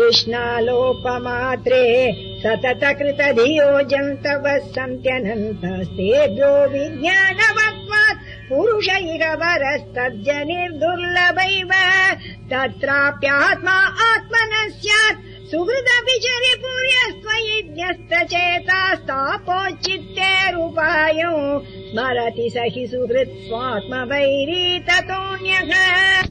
ृष्णालोपमात्रे सतत कृतधियोजन्तवः सन्त्यनन्तस्तेभ्यो विज्ञानवत्वात् पुरुष इह वरस्तज्जनिर्दुर्लभैव तत्राप्यात्मा आत्मनः स्यात् सुहृदपि जनिपुर्यिज्ञस्त स्मरति स हि सुहृत् स्वात्मवैरी ततोऽन्यः